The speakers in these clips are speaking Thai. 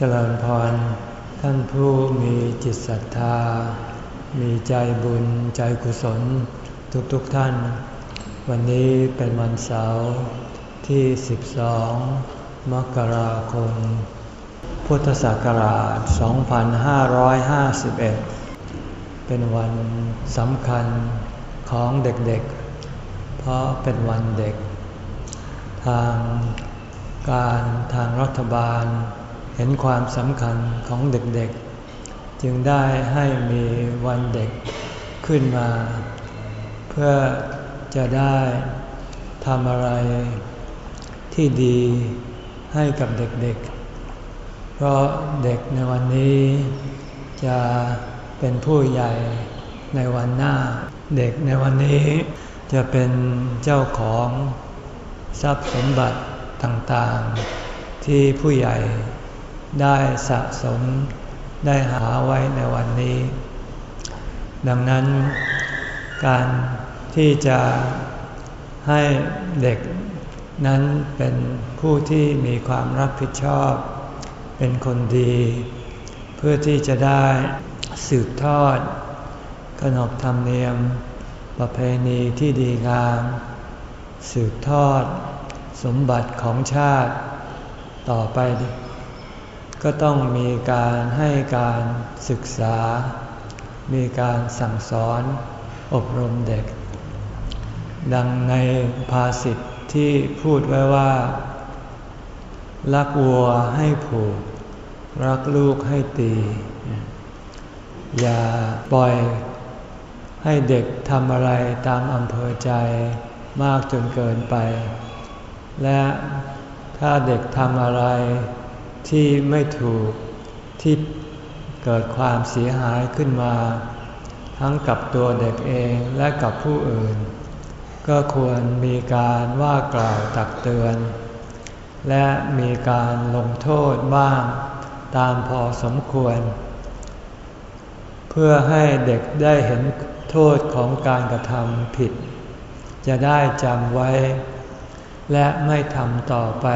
เจริญพร ท่านผู้มีจิตศรัทธา มีใจบุญใจกุศลทุกๆทท่าน วันนี้เป็นวันเสาร์ที่ 12 มกราคม พุทธศักราช 2551 เป็นวันสำคัญของเด็กๆ เพราะเป็นวันเด็ก ทางการทางรัฐบาล เห็นความสำคัญของเด็กๆ จึงได้ให้มีวันเด็กขึ้นมา เพื่อจะได้ทำอะไรที่ดีให้กับเด็กๆ เพราะเด็กในวันนี้จะเป็นผู้ใหญ่ในวันหน้า เด็กในวันนี้จะเป็นเจ้าของทรัพย์สมบัติต่างๆ ที่ผู้ใหญ่ ได้สะสมได้หาไว้ในวันนี้ ดังนั้นการที่จะให้เด็กนั้นเป็นผู้ที่มีความรับผิดชอบ เป็นคนดี เพื่อที่จะได้สืบทอด ขนบธรรมเนียม ประเพณีที่ดีงาม สืบทอด สมบัติของชาติต่อไป ก็ต้องมีการให้การศึกษา มีการสั่งสอนอบรมเด็ก ดังในภาษิตที่พูดไว้ว่า รักวัวให้ผูก รักลูกให้ตี อย่าปล่อยให้เด็กทำอะไรตามอำเภอใจมากจนเกินไป และถ้าเด็กทำอะไร ที่ไม่ถูกที่เกิดความเสียหายขึ้นมา ทั้งกับตัวเด็กเองและกับผู้อื่น ก็ควรมีการว่ากล่าวตักเตือน และมีการลงโทษบ้างตามพอสมควร เพื่อให้เด็กได้เห็นโทษของการกระทำผิด จะได้จำไว้ และไม่ทำต่อไป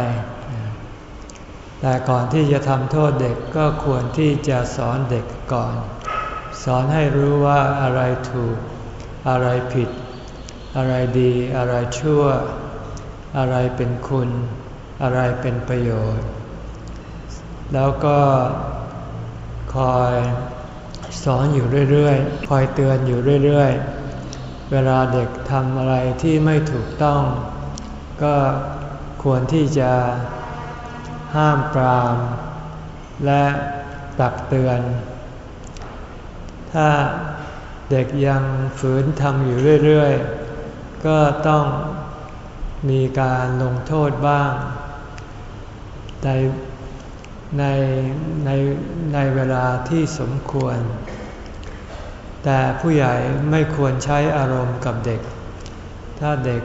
แต่ก่อนที่จะทำโทษเด็กก็ควรที่จะสอนเด็กก่อน สอนให้รู้ว่าอะไรถูก อะไรผิด อะไรดีอะไรชั่ว อะไรเป็นคุณ อะไรเป็นประโยชน์ แล้วก็คอยสอนอยู่เรื่อยๆ คอยเตือนอยู่เรื่อยๆ เวลาเด็กทำอะไรที่ไม่ถูกต้อง ก็ควรที่จะ ห้ามปราม และตักเตือน ถ้าเด็กยังฝืนทำอยู่เรื่อยๆ ก็ต้องมีการลงโทษบ้าง ในในในในเวลาที่สมควร แต่ผู้ใหญ่ไม่ควรใช้อารมณ์กับเด็ก ถ้าเด็ก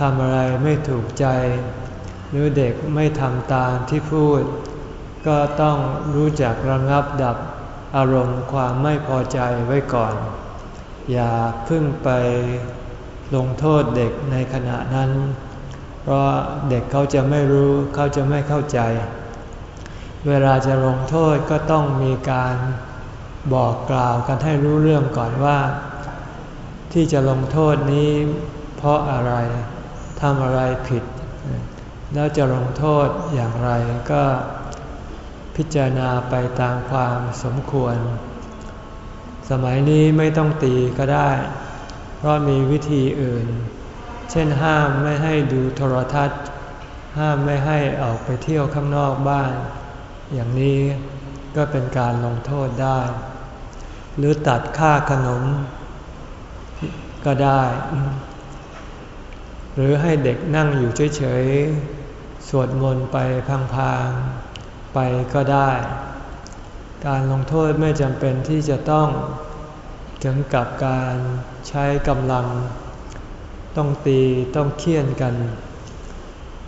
ทำอะไรไม่ถูกใจ หรือเด็กไม่ทำตามที่พูด ก็ต้องรู้จักระงับดับอารมณ์ความไม่พอใจไว้ก่อน อย่าพึ่งไปลงโทษเด็กในขณะนั้น เพราะเด็กเขาจะไม่รู้เขาจะไม่เข้าใจ เวลาจะลงโทษก็ต้องมีการบอกกล่าวกันให้รู้เรื่องก่อนว่า ที่จะลงโทษนี้ เพราะอะไรทำอะไรผิด แล้วจะลงโทษอย่างไรก็พิจารณาไปตามความสมควร สมัยนี้ไม่ต้องตีก็ได้ เพราะมีวิธีอื่น เช่นห้ามไม่ให้ดูโทรทัศน์ ห้ามไม่ให้ออกไปเที่ยวข้างนอกบ้าน อย่างนี้ก็เป็นการลงโทษได้ หรือตัดค่าขนมก็ได้ หรือให้เด็กนั่งอยู่เฉยๆ สวดมนต์ไปพังๆ ไปก็ได้ การลงโทษไม่จำเป็นที่จะต้องถึงกับการใช้กำลัง ต้องตีต้องเคี่ยนกัน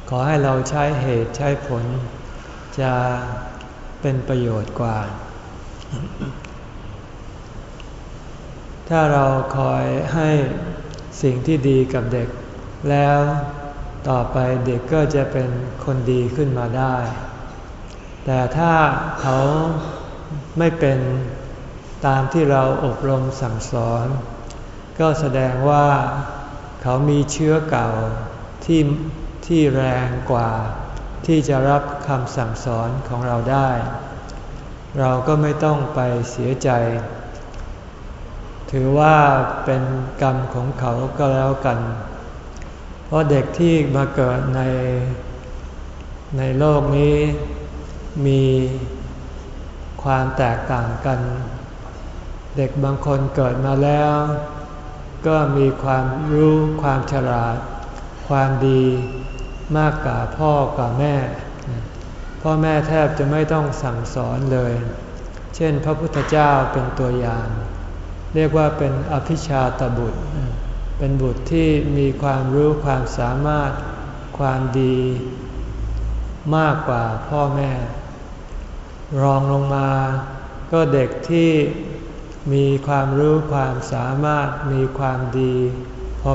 ขอให้เราใช้เหตุใช้ผล จะเป็นประโยชน์กว่า ถ้าเราคอยให้สิ่งที่ดีกับเด็ก แล้วต่อไปเด็กก็จะเป็นคนดีขึ้นมาได้ แต่ถ้าเขาไม่เป็นตามที่เราอบรมสั่งสอน ก็แสดงว่าเขามีเชื้อเก่าที่ที่แรงกว่า ที่จะรับคำสั่งสอนของเราได้ เราก็ไม่ต้องไปเสียใจ ถือว่าเป็นกรรมของเขาก็แล้วกัน เพราะเด็กที่มาเกิดในในโลกนี้มีความแตกต่างกัน เด็กบางคนเกิดมาแล้ว ก็มีความรู้ความฉลาด ความดีมากกว่าพ่อกว่าแม่ พ่อแม่แทบจะไม่ต้องสั่งสอนเลย เช่นพระพุทธเจ้าเป็นตัวอย่าง เรียกว่าเป็นอภิชาตบุตร เป็นบุตรที่มีความรู้ความสามารถความดี มากกว่าพ่อแม่ รองลงมา ก็เด็กที่มีความรู้ความสามารถมีความดี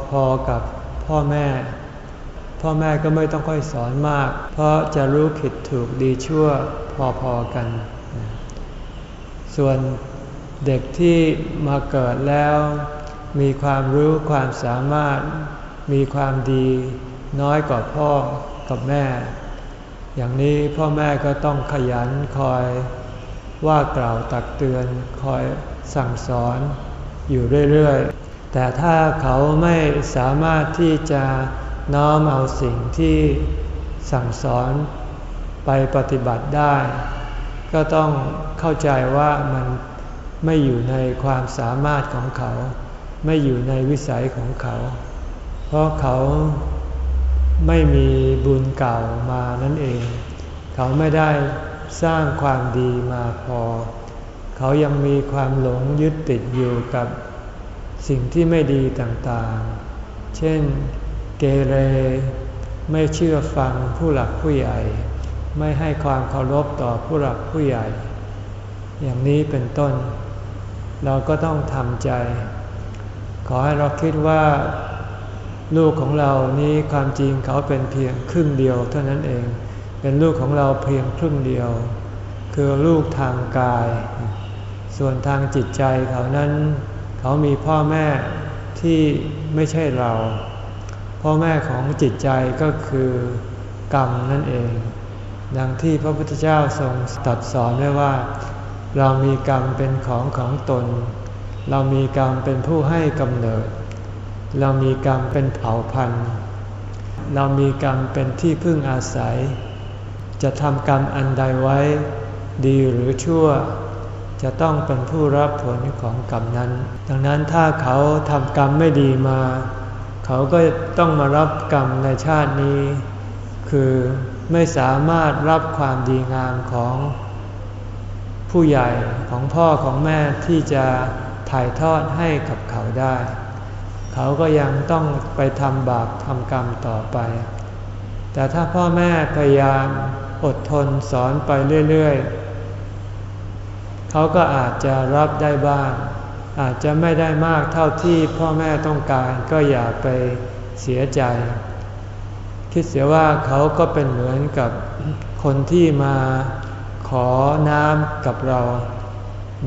พอๆกับพ่อแม่ พ่อแม่ก็ไม่ต้องค่อยสอนมาก เพราะจะรู้ผิดถูกดีชั่วพอๆกัน ส่วนเด็กที่มาเกิดแล้ว มีความรู้ความสามารถ มีความดีน้อยกว่าพ่อกับแม่ อย่างนี้พ่อแม่ก็ต้องขยันคอยว่ากล่าวตักเตือนคอยสั่งสอนอยู่เรื่อยๆ แต่ถ้าเขาไม่สามารถที่จะน้อมเอาสิ่งที่สั่งสอนไปปฏิบัติได้ ก็ต้องเข้าใจว่ามันไม่อยู่ในความสามารถของเขา ไม่อยู่ในวิสัยของเขา เพราะเขาไม่มีบุญเก่ามานั่นเอง เขาไม่ได้สร้างความดีมาพอ เขายังมีความหลงยึดติดอยู่กับสิ่งที่ไม่ดีต่างๆ เช่น เกเร ไม่เชื่อฟังผู้หลักผู้ใหญ่ ไม่ให้ความเคารพต่อผู้หลักผู้ใหญ่ อย่างนี้เป็นต้น เราก็ต้องทำใจ ขอให้เราคิดว่าลูกของเรานี้ความจริงเขาเป็นเพียงครึ่งเดียวเท่านั้นเอง เป็นลูกของเราเพียงครึ่งเดียว คือลูกทางกาย ส่วนทางจิตใจเขานั้น เขามีพ่อแม่ที่ไม่ใช่เรา พ่อแม่ของจิตใจก็คือกรรมนั่นเอง ดังที่พระพุทธเจ้าทรงตรัสสอนไว้ว่า เรามีกรรมเป็นของของตน เรามีกรรมเป็นผู้ให้กำเนิด เรามีกรรมเป็นเผ่าพันธุ์ เรามีกรรมเป็นที่พึ่งอาศัย จะทำกรรมอันใดไว้ ดีหรือชั่ว จะต้องเป็นผู้รับผลของกรรมนั้น ดังนั้นถ้าเขาทำกรรมไม่ดีมา เขาก็ต้องมารับกรรมในชาตินี้ คือไม่สามารถรับความดีงามของผู้ใหญ่ของพ่อของแม่ที่จะ ถ่ายทอดให้กับเขาได้ เขาก็ยังต้องไปทำบาปทำกรรมต่อไป แต่ถ้าพ่อแม่พยายามอดทนสอนไปเรื่อยๆ เขาก็อาจจะรับได้บ้าง อาจจะไม่ได้มากเท่าที่พ่อแม่ต้องการก็อย่าไปเสียใจ คิดเสียว่าเขาก็เป็นเหมือนกับคนที่มาขอน้ำกับเรา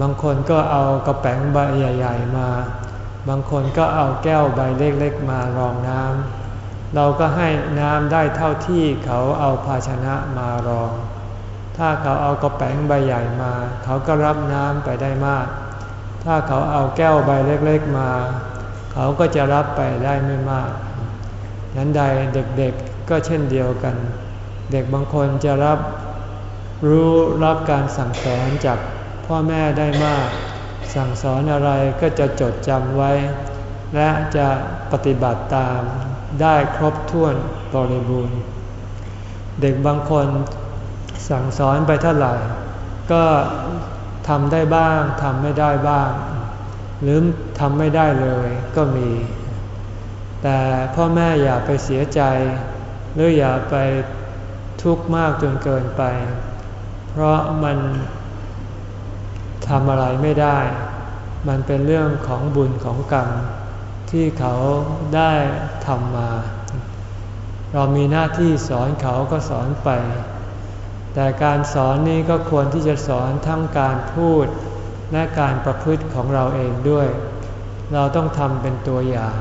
บางคนก็เอากระแป๋งใบใหญ่ ๆ มา บางคนก็เอาแก้วใบเล็กๆมารองน้ำเราก็ให้น้ำได้เท่าที่เขาเอาภาชนะมารอง ถ้าเขาเอากระแป้งใบใหญ่มา เขาก็รับน้ำไปได้มาก ถ้าเขาเอาแก้วใบเล็กๆมา เขาก็จะรับไปได้ไม่มากนั้นใดเด็กๆก็เช่นเดียวกัน เด็กบางคนจะรับรู้รับการสั่งสอนจาก พ่อแม่ได้มาก สั่งสอนอะไรก็จะจดจำไว้ และจะปฏิบัติตามได้ครบถ้วนบริบูรณ์ เด็กบางคนสั่งสอนไปเท่าไหร่ ก็ทำได้บ้างทำไม่ได้บ้าง หรือทำไม่ได้เลยก็มี แต่พ่อแม่อย่าไปเสียใจ หรืออย่าไปทุกข์มากจนเกินไป เพราะมัน ทำอะไรไม่ได้ มันเป็นเรื่องของบุญของกรรมที่เขาได้ทำมา เรามีหน้าที่สอนเขาก็สอนไป แต่การสอนนี้ก็ควรที่จะสอนทั้งการพูดและการประพฤติของเราเองด้วย เราต้องทำเป็นตัวอย่าง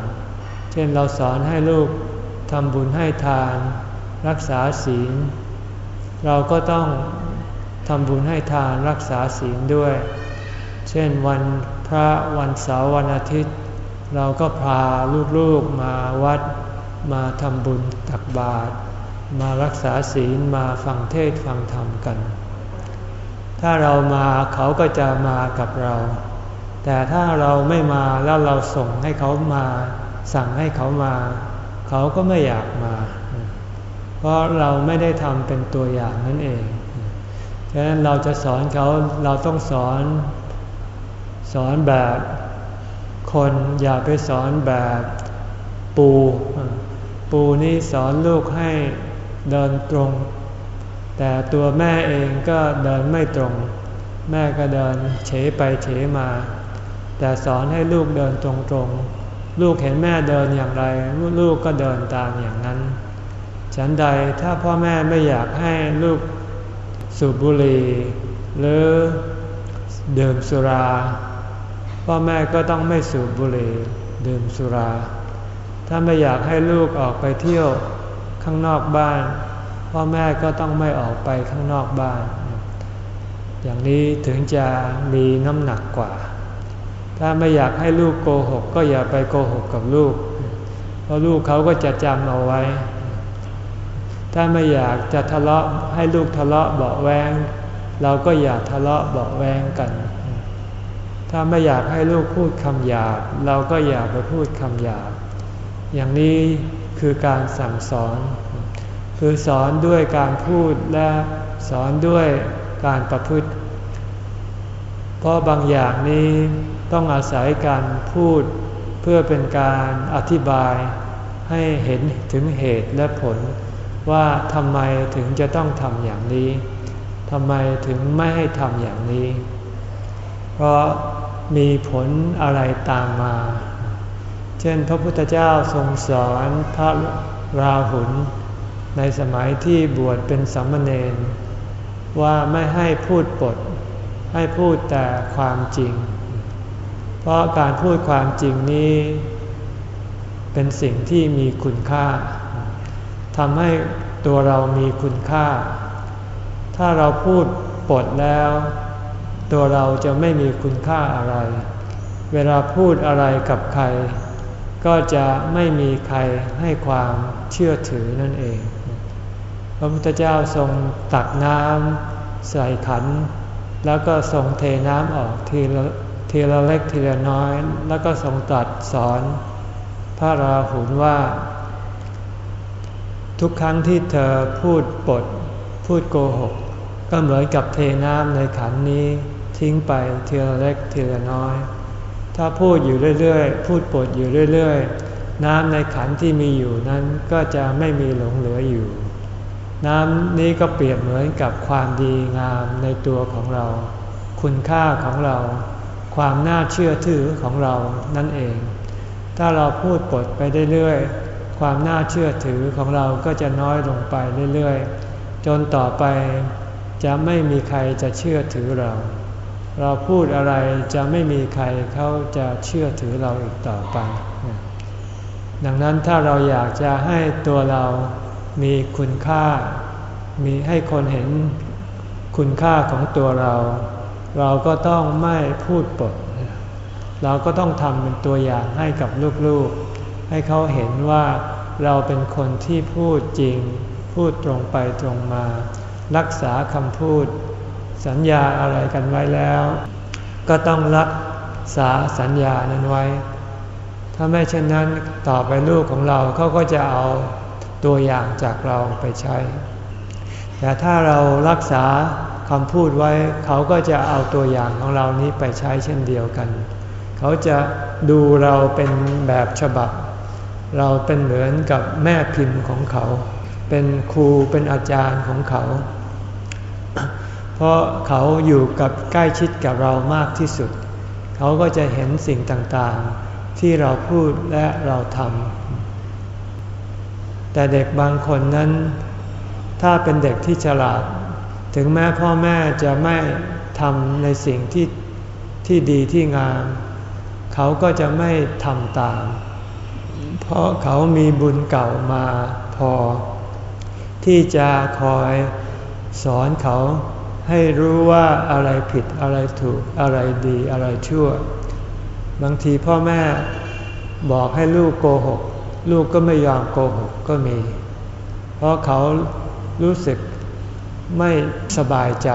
เช่นเราสอนให้ลูกทำบุญให้ทาน รักษาศีล เราก็ต้อง ทำบุญให้ทานรักษาศีลด้วย เช่นวันพระวันเสาร์วันอาทิตย์ เราก็พาลูกๆมาวัด มาทำบุญตักบาตรมารักษาศีลมาฟังเทศฟังธรรมกัน ถ้าเรามาเขาก็จะมากับเรา แต่ถ้าเราไม่มาแล้วเราส่งให้เขามา สั่งให้เขามา เขาก็ไม่อยากมา เพราะเราไม่ได้ทำเป็นตัวอย่างนั่นเอง ฉะนั้นเราจะสอนเขาเราต้องสอน สอนแบบคนอย่าไปสอนแบบปู ปูนี่สอนลูกให้เดินตรง แต่ตัวแม่เองก็เดินไม่ตรง แม่ก็เดินเฉไปเฉมา แต่สอนให้ลูกเดินตรงตรงลูกเห็นแม่เดินอย่างไร ลูกก็เดินตามอย่างนั้น ฉันใดถ้าพ่อแม่ไม่อยากให้ลูก สูบบุหรี่หรือดื่มสุรา พ่อแม่ก็ต้องไม่สูบบุหรี่ดื่มสุรา ถ้าไม่อยากให้ลูกออกไปเที่ยวข้างนอกบ้าน พ่อแม่ก็ต้องไม่ออกไปข้างนอกบ้าน อย่างนี้ถึงจะมีน้ำหนักกว่า ถ้าไม่อยากให้ลูกโกหก ก็อย่าไปโกหกกับลูก เพราะลูกเขาก็จะจำเอาไว้ ถ้าไม่อยากจะทะเลาะให้ลูกทะเลาะเบาแวงเราก็อย่าทะเลาะเบาแวงกัน ถ้าไม่อยากให้ลูกพูดคำหยาบเราก็อย่าไปพูดคำหยาบอย่างนี้คือการสั่งสอน คือสอนด้วยการพูดและสอนด้วยการประพฤติ เพราะบางอย่างนี้ต้องอาศัยการพูดเพื่อเป็นการอธิบายให้เห็นถึงเหตุและผล ว่าทำไมถึงจะต้องทำอย่างนี้ทำไมถึงไม่ให้ทำอย่างนี้ เพราะมีผลอะไรตามมา เช่นพระพุทธเจ้าทรงสอนพระราหุลในสมัยที่บวชเป็นสัมมเนนว่าไม่ให้พูดปด ให้พูดแต่ความจริง เพราะการพูดความจริงนี้ เป็นสิ่งที่มีคุณค่า ทำให้ตัวเรามีคุณค่า ถ้าเราพูดปดแล้ว ตัวเราจะไม่มีคุณค่าอะไร เวลาพูดอะไรกับใคร ก็จะไม่มีใครให้ความเชื่อถือนั่นเอง พระพุทธเจ้าทรงตักน้ำใส่ขัน แล้วก็ทรงเทน้ำออกทีละทีละเล็กทีละน้อย แล้วก็ทรงตัดสอน พระราหุลว่า ทุกครั้งที่เธอพูดปด พูดโกหก ก็เหมือนกับเทน้ำในขันนี้ทิ้งไปทีละเล็กทีละน้อย ถ้าพูดอยู่เรื่อยๆ พูดปดอยู่เรื่อยๆ น้ำในขันที่มีอยู่นั้นก็จะไม่มีหลงเหลืออยู่ น้ำนี้ก็เปรียบเหมือนกับความดีงามในตัวของเรา คุณค่าของเรา ความน่าเชื่อถือของเรานั่นเอง ถ้าเราพูดปดไปเรื่อยๆ ความน่าเชื่อถือของเราก็จะน้อยลงไปเรื่อยๆ จนต่อไปจะไม่มีใครจะเชื่อถือเรา เราพูดอะไรจะไม่มีใครเขาจะเชื่อถือเราอีกต่อไป ดังนั้นถ้าเราอยากจะให้ตัวเรามีคุณค่า มีให้คนเห็นคุณค่าของตัวเรา เราก็ต้องไม่พูดปด เราก็ต้องทำเป็นตัวอย่างให้กับลูกๆ ให้เขาเห็นว่าเราเป็นคนที่พูดจริง พูดตรงไปตรงมา รักษาคำพูด สัญญาอะไรกันไว้แล้ว ก็ต้องรักษาสัญญานั้นไว้ ถ้าไม่เช่นนั้นต่อไปลูกของเราเขาก็จะเอาตัวอย่างจากเราไปใช้ แต่ถ้าเรารักษาคำพูดไว้ เขาก็จะเอาตัวอย่างของเรานี้ไปใช้เช่นเดียวกัน เขาจะดูเราเป็นแบบฉบับ เราเป็นเหมือนกับแม่พิมพ์ของเขา เป็นครูเป็นอาจารย์ของเขา เพราะเขาอยู่กับใกล้ชิดกับเรามากที่สุด เขาก็จะเห็นสิ่งต่างๆ ที่เราพูดและเราทำแต่เด็กบางคนนั้น ถ้าเป็นเด็กที่ฉลาด ถึงแม้พ่อแม่จะไม่ทำในสิ่งที่ที่ดีที่งาม เขาก็จะไม่ทำตามเเพราะเขามีบุญเก่ามาพอ ที่จะคอยสอนเขาให้รู้ว่าอะไรผิดอะไรถูกอะไรดีอะไรชั่ว บางทีพ่อแม่บอกให้ลูกโกหก ลูกก็ไม่ยอมโกหกก็มี เพราะเขารู้สึกไม่สบายใจ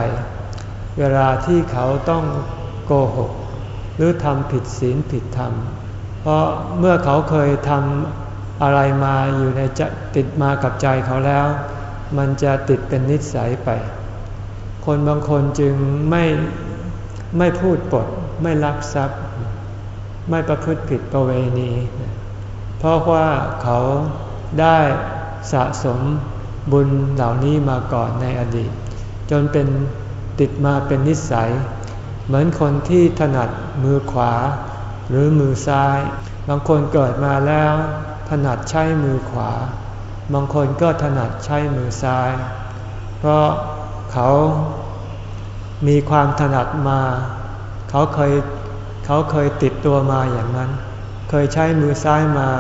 เวลาที่เขาต้องโกหก หรือทำผิดศีลผิดธรรม เพราะเมื่อเขาเคยทำอะไรมาอยู่ในจติดมากับใจเขาแล้ว มันจะติดเป็นนิสัยไป คนบางคนจึงไม่ไม่พูดปด ไม่ลักทรัพย์ ไม่ประพฤติผิดประเวณี เพราะว่าเขาได้สะสมบุญเหล่านี้มาก่อนในอดีต จนเป็นติดมาเป็นนิสัย เหมือนคนที่ถนัดมือขวา หรือมือซ้าย บางคนเกิดมาแล้ว ถนัดใช้มือขวา บางคนก็ถนัดใช้มือซ้าย เพราะเขามีความถนัดมา เขาเคยเขาเคยติดตัวมาอย่างนั้น เคยใช้มือซ้ายมา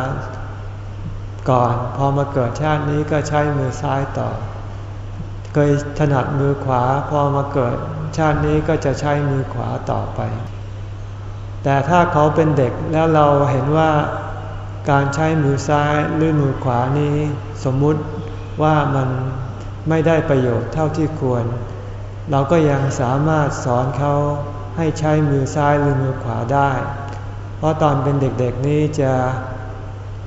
ก่อน พอมาเกิดชาตินี้ก็ใช้มือซ้ายต่อ เคยถนัดมือขวา พอมาเกิดชาตินี้ก็จะใช้มือขวาต่อไป แต่ถ้าเขาเป็นเด็กแล้วเราเห็นว่าการใช้มือซ้ายหรือมือขวานี้ สมมุติว่ามันไม่ได้ประโยชน์เท่าที่ควร เราก็ยังสามารถสอนเขาให้ใช้มือซ้ายหรือมือขวาได้ เพราะตอนเป็นเด็กๆนี้จะ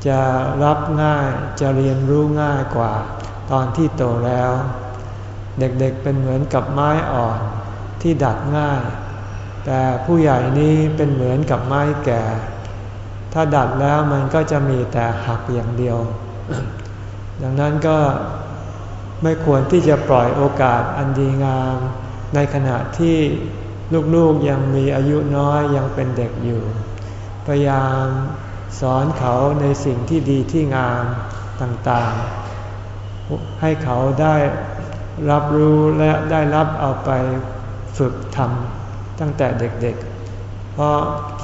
จะรับง่ายจะเรียนรู้ง่ายกว่า ตอนที่โตแล้ว เด็กๆเป็นเหมือนกับไม้อ่อนที่ดัดง่าย แต่ผู้ใหญ่นี้เป็นเหมือนกับไม้แก่ ถ้าดัดแล้วมันก็จะมีแต่หักอย่างเดียว ดังนั้นก็ไม่ควรที่จะปล่อยโอกาสอันดีงาม ในขณะที่ลูกๆยังมีอายุน้อยยังเป็นเด็กอยู่ พยายามสอนเขาในสิ่งที่ดีที่งามต่างๆ ให้เขาได้รับรู้และได้รับเอาไปฝึกทำ ตั้งแต่เด็กๆ เพราะ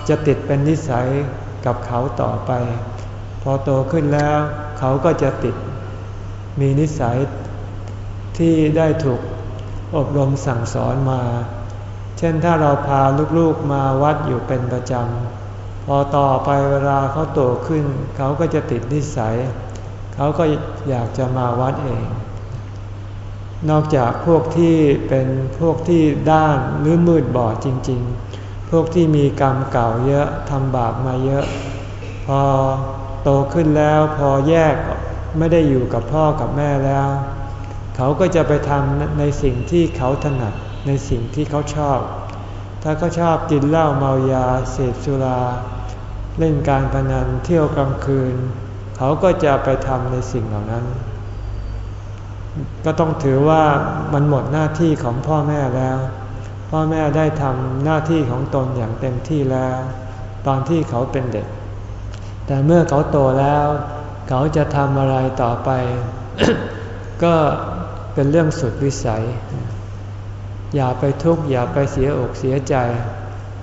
จะติดเป็นนิสัยกับเขาต่อไป พอโตขึ้นแล้วเขาก็จะติดมีนิสัยที่ได้ถูกอบรมสั่งสอนมา เช่นถ้าเราพาลูกๆมาวัดอยู่เป็นประจำ พอต่อไปเวลาเขาโตขึ้น เขาก็จะติดนิสัย เขาก็อยากจะมาวัดเอง นอกจากพวกที่เป็นพวกที่ด้านหรือมืดบอดจริง ๆ พวกที่มีกรรมเก่าเยอะทำบาปมาเยอะ พอโตขึ้นแล้วพอแยกไม่ได้อยู่กับพ่อกับแม่แล้ว เขาก็จะไปทำในสิ่งที่เขาถนัดในสิ่งที่เขาชอบ ถ้าเขาชอบกินเหล้าเมายาเสพสุรา เล่นการพนันเที่ยวกลางคืน เขาก็จะไปทำในสิ่งเหล่านั้น ก็ต้องถือว่ามันหมดหน้าที่ของพ่อแม่แล้ว พ่อแม่ได้ทำหน้าที่ของตนอย่างเต็มที่แล้ว ตอนที่เขาเป็นเด็ก แต่เมื่อเขาโตแล้ว เขาจะทำอะไรต่อไป ก็เป็นเรื่องสุดวิสัย อย่าไปทุกข์อย่าไปเสียอกเสียใจ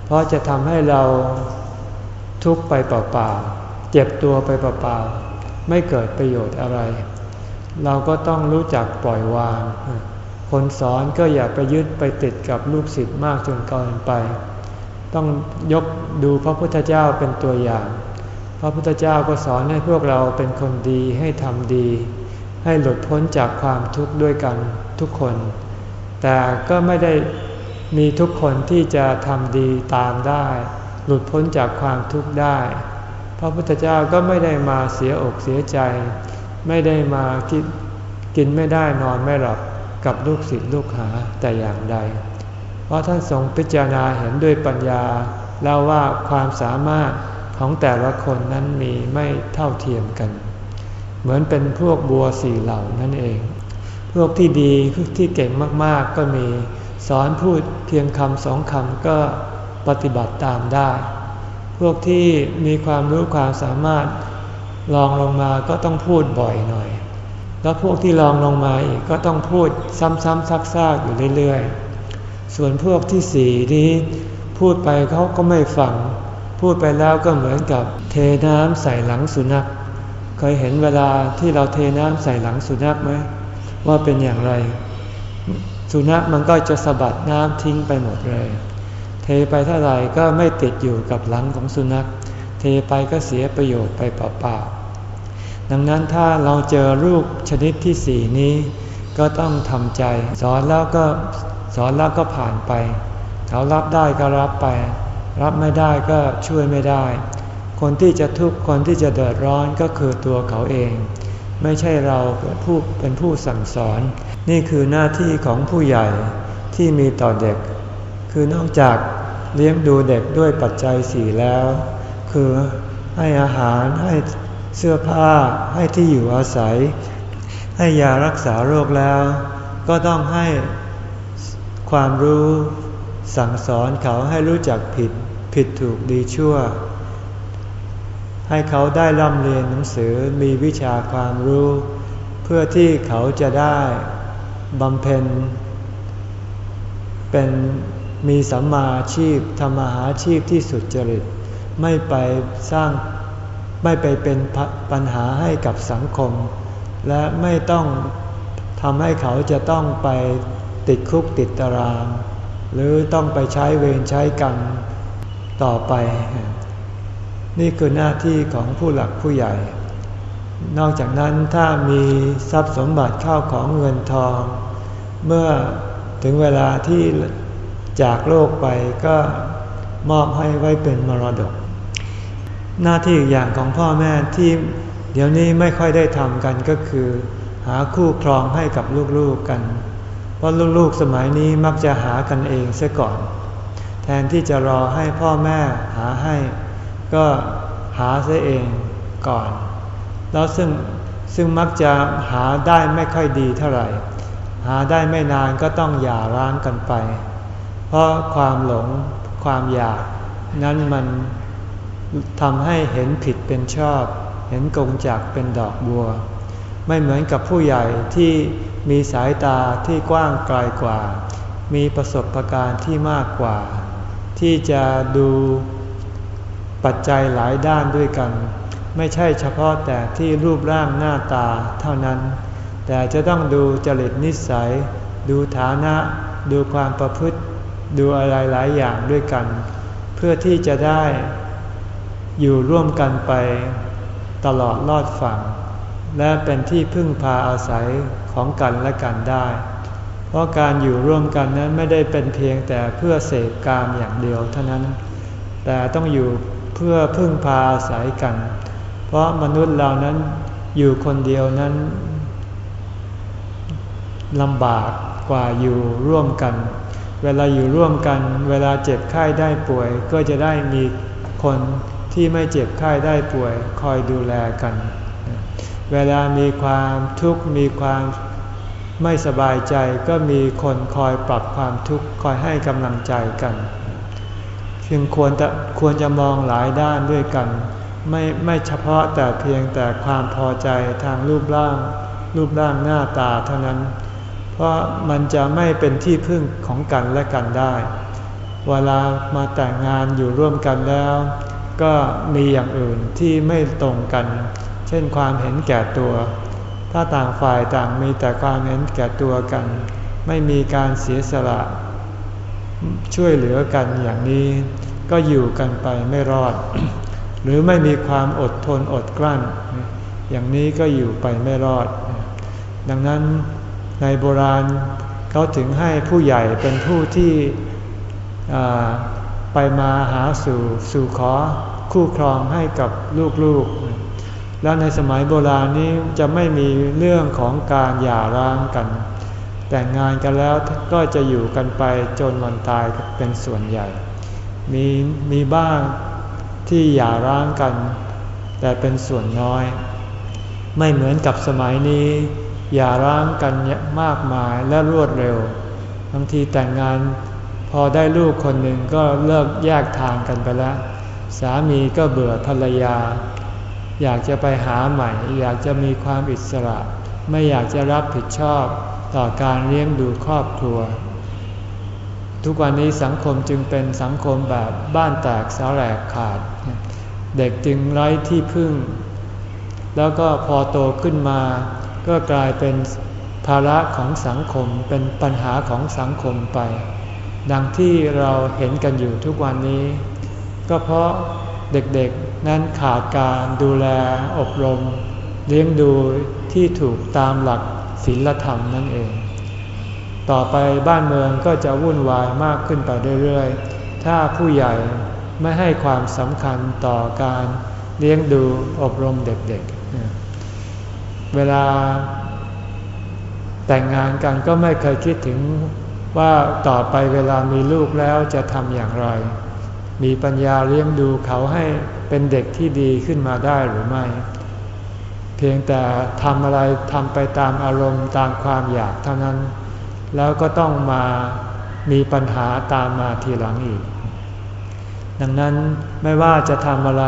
เพราะจะทำให้เราทุกข์ไปเปล่าๆเจ็บตัวไปเปล่าๆไม่เกิดประโยชน์อะไร เราก็ต้องรู้จักปล่อยวาง คนสอนก็อย่าไปยึดไปติดกับลูกศิษย์มากจนเกินไป ต้องยกดูพระพุทธเจ้าเป็นตัวอย่าง พระพุทธเจ้าก็สอนให้พวกเราเป็นคนดีให้ทำดี ให้หลุดพ้นจากความทุกข์ด้วยกันทุกคน แต่ก็ไม่ได้มีทุกคนที่จะทำดีตามได้ หลุดพ้นจากความทุกข์ได้ พระพุทธเจ้าก็ไม่ได้มาเสียอกเสียใจ ไม่ได้มาคิดกินไม่ได้นอนไม่หลับกับลูกศิษย์ลูกหาแต่อย่างใด เพราะท่านทรงพิจารณาเห็นด้วยปัญญาแล้วว่าความสามารถของแต่ละคนนั้นมีไม่เท่าเทียมกัน เหมือนเป็นพวกบัวสี่เหล่านั่นเอง พวกที่ดีที่เก่งมากๆก็มี สอนพูดเพียงคำสองคำก็ปฏิบัติตามได้ พวกที่มีความรู้ความสามารถ ลองลงมาก็ต้องพูดบ่อยหน่อย แล้วพวกที่ลองลงมาอีกก็ต้องพูดซ้ำๆซักๆอยู่เรื่อยๆ ส่วนพวกที่สี่นี้พูดไปเขาก็ไม่ฟัง พูดไปแล้วก็เหมือนกับเทน้ำใส่หลังสุนัข เคยเห็นเวลาที่เราเทน้ำใส่หลังสุนัขไหมว่าเป็นอย่างไร สุนัขมันก็จะสะบัดน้ำทิ้งไปหมดเลย เทไปเท่าไหร่ก็ไม่ติดอยู่กับหลังของสุนัข เทไปก็เสียประโยชน์ไปเปล่าๆ ดังนั้นถ้าเราเจอรูปชนิดที่สี่นี้ ก็ต้องทำใจ สอนแล้วก็สอนแล้วก็ผ่านไป เขารับได้ก็รับไป รับไม่ได้ก็ช่วยไม่ได้ คนที่จะทุกข์คนที่จะเดือดร้อนก็คือตัวเขาเอง ไม่ใช่เราเป็นผู้เป็นผู้สั่งสอน นี่คือหน้าที่ของผู้ใหญ่ที่มีต่อเด็ก คือนอกจากเลี้ยงดูเด็กด้วยปัจจัยสี่แล้ว คือให้อาหารให้ เสื้อผ้าให้ที่อยู่อาศัย ให้ยารักษาโรคแล้ว ก็ต้องให้ความรู้สั่งสอนเขาให้รู้จักผิดผิดถูกดีชั่ว ให้เขาได้ร่ำเรียนหนังสือมีวิชาความรู้ เพื่อที่เขาจะได้บำเพ็ญ เป็นมีสัมมาชีพทำมาหาชีพที่สุดจริต ไม่ไปสร้าง ไม่ไปเป็นปัญหาให้กับสังคม และไม่ต้องทำให้เขาจะต้องไปติดคุกติดตาราง หรือต้องไปใช้เวรใช้กรรมต่อไป นี่คือหน้าที่ของผู้หลักผู้ใหญ่ นอกจากนั้นถ้ามีทรัพย์สมบัติเข้าของเงินทอง เมื่อถึงเวลาที่จากโลกไปก็มอบให้ไว้เป็นมรดก หน้าที่อีกอย่างของพ่อแม่ที่เดี๋ยวนี้ไม่ค่อยได้ทำกันก็คือ หาคู่ครองให้กับลูกๆกัน เพราะลูกๆสมัยนี้มักจะหากันเองเสียก่อน แทนที่จะรอให้พ่อแม่หาให้ ก็หาเสียเองก่อน แล้วซึ่งซึ่งมักจะหาได้ไม่ค่อยดีเท่าไหร่ หาได้ไม่นานก็ต้องหย่าร้างกันไป เพราะความหลงความอยากนั้นมัน ทำให้เห็นผิดเป็นชอบ เห็นกงจักเป็นดอกบัว ไม่เหมือนกับผู้ใหญ่ที่มีสายตาที่กว้างไกลกว่า มีประสบะการณ์ที่มากกว่า ที่จะดูปัจจัยหลายด้านด้วยกัน ไม่ใช่เฉพาะแต่ที่รูปร่างหน้าตาเท่านั้น แต่จะต้องดูจริตนิสัย ดูฐานะ ดูความประพฤติ ดูอะไรหลายอย่างด้วยกัน เพื่อที่จะได้ อยู่ร่วมกันไปตลอดรอดฝั่ง และเป็นที่พึ่งพาอาศัยของกันและกันได้ เพราะการอยู่ร่วมกันนั้นไม่ได้เป็นเพียงแต่เพื่อเสพกามอย่างเดียวเท่านั้น แต่ต้องอยู่เพื่อพึ่งพาอาศัยกัน เพราะมนุษย์เรานั้นอยู่คนเดียวนั้นลำบากกว่าอยู่ร่วมกัน เวลาอยู่ร่วมกัน เวลาเจ็บไข้ได้ป่วยก็จะได้มีคน ที่ไม่เจ็บไข้ได้ป่วยคอยดูแลกัน เวลามีความทุกข์มีความไม่สบายใจก็มีคนคอยปรับความทุกข์คอยให้กำลังใจกัน จึงควรจะควรจะมองหลายด้านด้วยกัน ไม่ไม่เฉพาะแต่เพียงแต่ความพอใจทางรูปร่าง รูปร่างหน้าตาเท่านั้น เพราะมันจะไม่เป็นที่พึ่งของกันและกันได้ เวลามาแต่งงานอยู่ร่วมกันแล้ว ก็มีอย่างอื่นที่ไม่ตรงกัน เช่นความเห็นแก่ตัว ถ้าต่างฝ่ายต่างมีแต่ความเห็นแก่ตัวกัน ไม่มีการเสียสละ ช่วยเหลือกันอย่างนี้ ก็อยู่กันไปไม่รอด หรือไม่มีความอดทนอดกลั้น อย่างนี้ก็อยู่ไปไม่รอด ดังนั้นในโบราณเขาถึงให้ผู้ใหญ่เป็นผู้ที่ ไปมาหาสู่สู่ขอคู่ครองให้กับลูกๆ แล้วในสมัยโบราณนี้จะไม่มีเรื่องของการหย่าร้างกัน แต่งงานกันแล้วก็จะอยู่กันไปจนวันตายเป็นส่วนใหญ่ มีมีบ้างที่หย่าร้างกัน แต่เป็นส่วนน้อย ไม่เหมือนกับสมัยนี้อย่าร้างกันมากมายและรวดเร็วบางทีแต่งงาน พอได้ลูกคนหนึ่งก็เลิกแยกทางกันไปแล้ว สามีก็เบื่อภรรยา อยากจะไปหาใหม่ อยากจะมีความอิสระ ไม่อยากจะรับผิดชอบต่อการเลี้ยงดูครอบครัว ทุกวันนี้สังคมจึงเป็นสังคมแบบบ้านแตกสาแหลกขาด เด็กจึงไร้ที่พึ่ง แล้วก็พอโตขึ้นมา ก็กลายเป็นภาระของสังคมเป็นปัญหาของสังคมไป ดังที่เราเห็นกันอยู่ทุกวันนี้ ก็เพราะเด็กๆนั้นขาดการดูแลอบรม เลี้ยงดูที่ถูกตามหลักศีลธรรมนั่นเอง ต่อไปบ้านเมืองก็จะวุ่นวายมากขึ้นไปเรื่อยๆ ถ้าผู้ใหญ่ไม่ให้ความสำคัญต่อการเลี้ยงดูอบรมเด็กๆ เวลาแต่งงานกันก็ไม่เคยคิดถึง ว่าต่อไปเวลามีลูกแล้วจะทำอย่างไร มีปัญญาเลี้ยงดูเขาให้เป็นเด็กที่ดีขึ้นมาได้หรือไม่ เพียงแต่ทำอะไรทำไปตามอารมณ์ตามความอยากเท่านั้น แล้วก็ต้องมามีปัญหาตามมาทีหลังอีก ดังนั้นไม่ว่าจะทำอะไร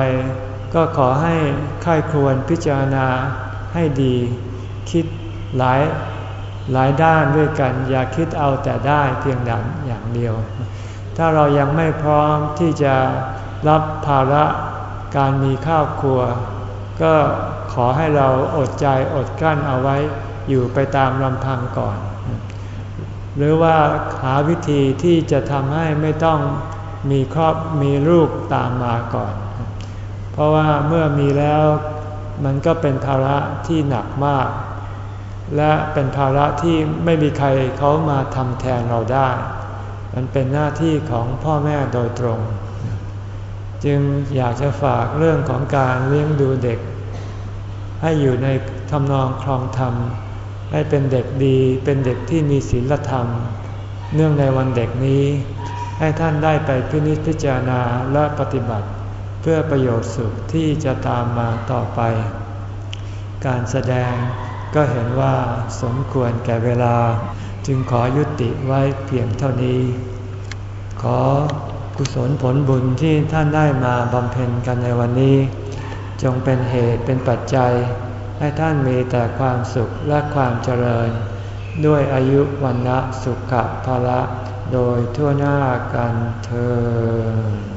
ก็ขอให้ค่ายควรพิจารณาให้ดี คิดหลาย หลายด้านด้วยกัน อย่าคิดเอาแต่ได้เพียงดังอย่างเดียว ถ้าเรายังไม่พร้อมที่จะรับภาระการมีข้าวครัว ก็ขอให้เราอดใจอดกั้นเอาไว้อยู่ไปตามลำพังก่อน หรือว่าหาวิธีที่จะทำให้ไม่ต้องมีครอบมีลูกตามมาก่อน เพราะว่าเมื่อมีแล้วมันก็เป็นภาระที่หนักมาก และเป็นภาระที่ไม่มีใครเขามาทำแทนเราได้ มันเป็นหน้าที่ของพ่อแม่โดยตรง จึงอยากจะฝากเรื่องของการเลี้ยงดูเด็ก ให้อยู่ในทำนองครองธรรม ให้เป็นเด็กดี เป็นเด็กที่มีศีลธรรม เนื่องในวันเด็กนี้ ให้ท่านได้ไปพินิจพิจารณาและปฏิบัติ เพื่อประโยชน์สุขที่จะตามมาต่อไป การแสดง ก็เห็นว่าสมควรแก่เวลา จึงขอยุติไว้เพียงเท่านี้ ขอกุศลผลบุญที่ท่านได้มาบำเพ็ญกันในวันนี้ จงเป็นเหตุเป็นปัจจัย ให้ท่านมีแต่ความสุขและความเจริญ ด้วยอายุวันนะสุขภาละโดยทั่วหน้ากันเธอ